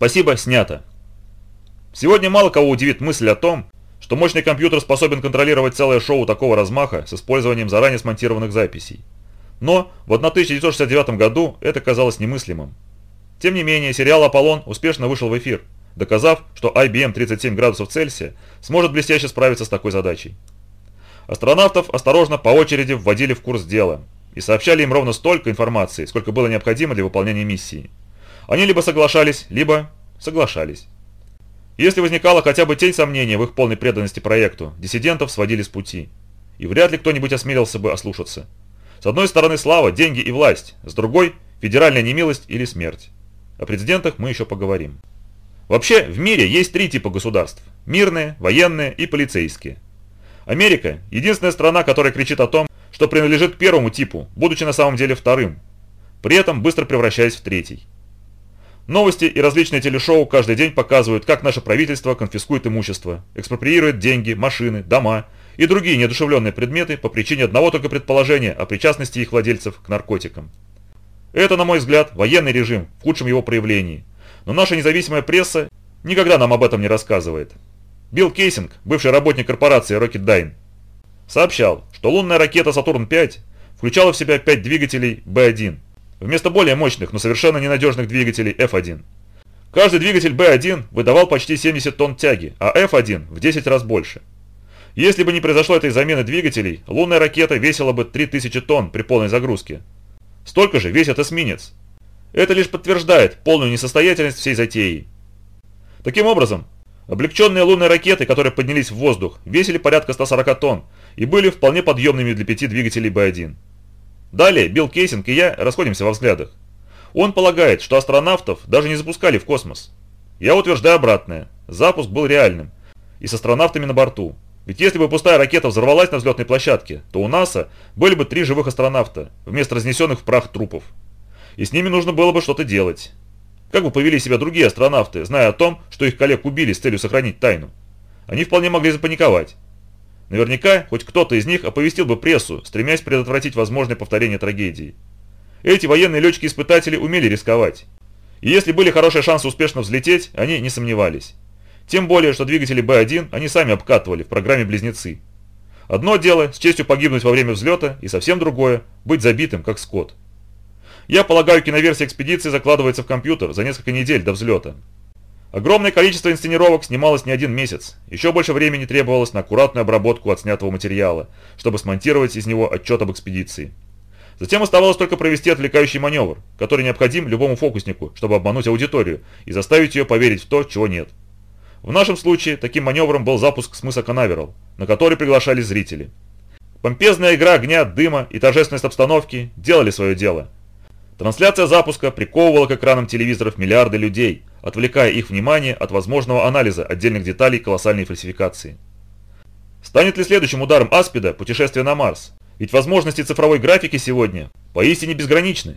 Спасибо, снято. Сегодня мало кого удивит мысль о том, что мощный компьютер способен контролировать целое шоу такого размаха с использованием заранее смонтированных записей. Но в 1969 году это казалось немыслимым. Тем не менее, сериал «Аполлон» успешно вышел в эфир, доказав, что IBM 37 градусов Цельсия сможет блестяще справиться с такой задачей. Астронавтов осторожно по очереди вводили в курс дела и сообщали им ровно столько информации, сколько было необходимо для выполнения миссии. Они либо соглашались, либо соглашались. Если возникала хотя бы тень сомнения в их полной преданности проекту, диссидентов сводили с пути. И вряд ли кто-нибудь осмелился бы ослушаться. С одной стороны слава, деньги и власть, с другой – федеральная немилость или смерть. О президентах мы еще поговорим. Вообще, в мире есть три типа государств – мирные, военные и полицейские. Америка – единственная страна, которая кричит о том, что принадлежит к первому типу, будучи на самом деле вторым, при этом быстро превращаясь в третий. Новости и различные телешоу каждый день показывают, как наше правительство конфискует имущество, экспроприирует деньги, машины, дома и другие неодушевленные предметы по причине одного только предположения о причастности их владельцев к наркотикам. Это, на мой взгляд, военный режим в худшем его проявлении, но наша независимая пресса никогда нам об этом не рассказывает. Билл Кейсинг, бывший работник корпорации Rocketdyne, сообщал, что лунная ракета «Сатурн-5» включала в себя 5 двигателей B1, вместо более мощных, но совершенно ненадежных двигателей F1. Каждый двигатель B1 выдавал почти 70 тонн тяги, а F1 в 10 раз больше. Если бы не произошло этой замены двигателей, лунная ракета весила бы 3000 тонн при полной загрузке. Столько же весит эсминец. Это лишь подтверждает полную несостоятельность всей затеи. Таким образом, облегченные лунные ракеты, которые поднялись в воздух, весили порядка 140 тонн и были вполне подъемными для пяти двигателей F1. Далее Билл Кейсинг и я расходимся во взглядах. Он полагает, что астронавтов даже не запускали в космос. Я утверждаю обратное. Запуск был реальным. И с астронавтами на борту. Ведь если бы пустая ракета взорвалась на взлетной площадке, то у НАСА были бы три живых астронавта, вместо разнесенных в прах трупов. И с ними нужно было бы что-то делать. Как бы повели себя другие астронавты, зная о том, что их коллег убили с целью сохранить тайну? Они вполне могли запаниковать. Наверняка хоть кто-то из них оповестил бы прессу, стремясь предотвратить возможное повторение трагедии. Эти военные летчики-испытатели умели рисковать. И если были хорошие шансы успешно взлететь, они не сомневались. Тем более, что двигатели Б-1 они сами обкатывали в программе «Близнецы». Одно дело с честью погибнуть во время взлета, и совсем другое – быть забитым, как скот. Я полагаю, киноверсия экспедиции закладывается в компьютер за несколько недель до взлета. Огромное количество инсценировок снималось не один месяц. Еще больше времени требовалось на аккуратную обработку отснятого материала, чтобы смонтировать из него отчет об экспедиции. Затем оставалось только провести отвлекающий маневр, который необходим любому фокуснику, чтобы обмануть аудиторию и заставить ее поверить в то, чего нет. В нашем случае таким маневром был запуск с мыса Канаверал, на который приглашались зрители. Помпезная игра огня, дыма и торжественность обстановки делали свое дело. Трансляция запуска приковывала к экранам телевизоров миллиарды людей – отвлекая их внимание от возможного анализа отдельных деталей колоссальной фальсификации. Станет ли следующим ударом Аспида путешествие на Марс? Ведь возможности цифровой графики сегодня поистине безграничны.